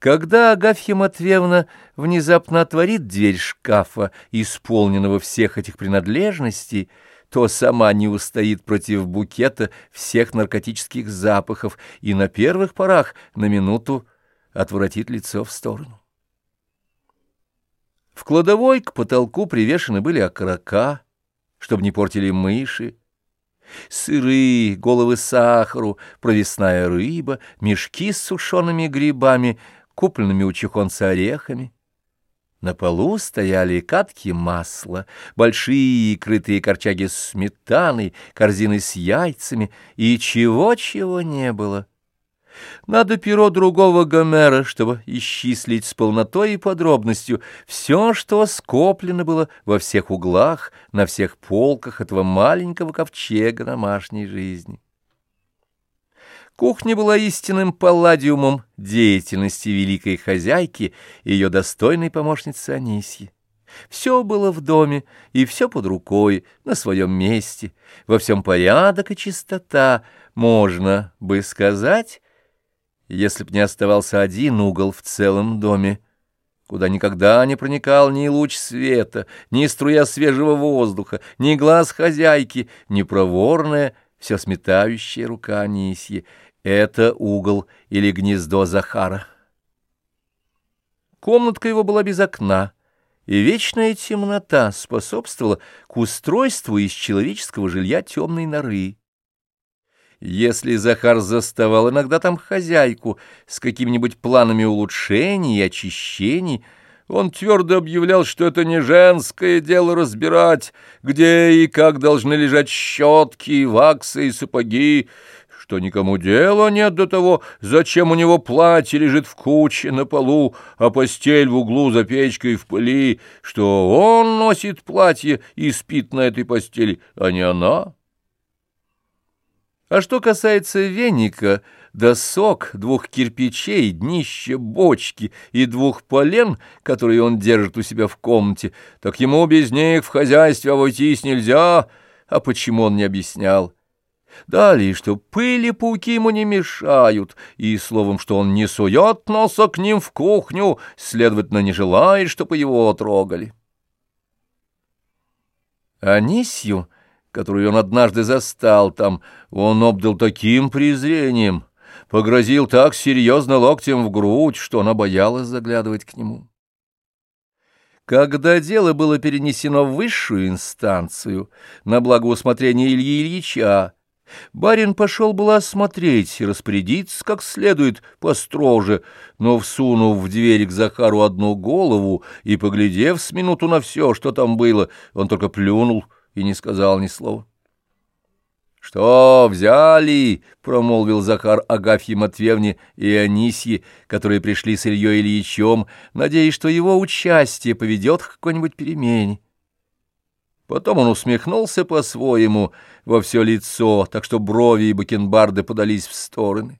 Когда Агафья Матвеевна внезапно отворит дверь шкафа, исполненного всех этих принадлежностей, то сама не устоит против букета всех наркотических запахов и на первых порах на минуту отворотит лицо в сторону. В кладовой к потолку привешены были окорока, чтобы не портили мыши, сыры, головы сахару, провесная рыба, мешки с сушеными грибами — купленными у чехонца орехами. На полу стояли катки масла, большие крытые корчаги с сметаной, корзины с яйцами и чего-чего не было. Надо перо другого Гомера, чтобы исчислить с полнотой и подробностью все, что скоплено было во всех углах, на всех полках этого маленького ковчега домашней жизни. Кухня была истинным палладиумом деятельности великой хозяйки и ее достойной помощницы Анисьи. Все было в доме, и все под рукой, на своем месте, во всем порядок и чистота, можно бы сказать, если б не оставался один угол в целом доме, куда никогда не проникал ни луч света, ни струя свежего воздуха, ни глаз хозяйки, ни проворная, все сметающая рука Анисьи, это угол или гнездо Захара. Комнатка его была без окна, и вечная темнота способствовала к устройству из человеческого жилья темной норы. Если Захар заставал иногда там хозяйку с какими-нибудь планами улучшений и очищений, он твердо объявлял, что это не женское дело разбирать, где и как должны лежать щетки, ваксы и сапоги, что никому дела нет до того, зачем у него платье лежит в куче на полу, а постель в углу за печкой в пыли, что он носит платье и спит на этой постели, а не она. А что касается веника, досок, двух кирпичей, днища бочки и двух полен, которые он держит у себя в комнате, так ему без них в хозяйстве обойтись нельзя, а почему он не объяснял? Далее, что пыли пауки ему не мешают, и словом, что он не сует носа к ним в кухню, следовательно, не желает, чтобы его трогали. Анисью, которую он однажды застал там, он обдал таким презрением, погрозил так серьезно локтем в грудь, что она боялась заглядывать к нему. Когда дело было перенесено в высшую инстанцию, на благоусмотрение Ильи Ильича, Барин пошел было осмотреть и распорядиться как следует построже, но, всунув в дверь к Захару одну голову и, поглядев с минуту на все, что там было, он только плюнул и не сказал ни слова. — Что, взяли? — промолвил Захар Агафье Матвеевне и Анисье, которые пришли с Ильей Ильичем, надеясь, что его участие поведет к какой-нибудь перемене. Потом он усмехнулся по-своему во все лицо, так что брови и бакенбарды подались в стороны.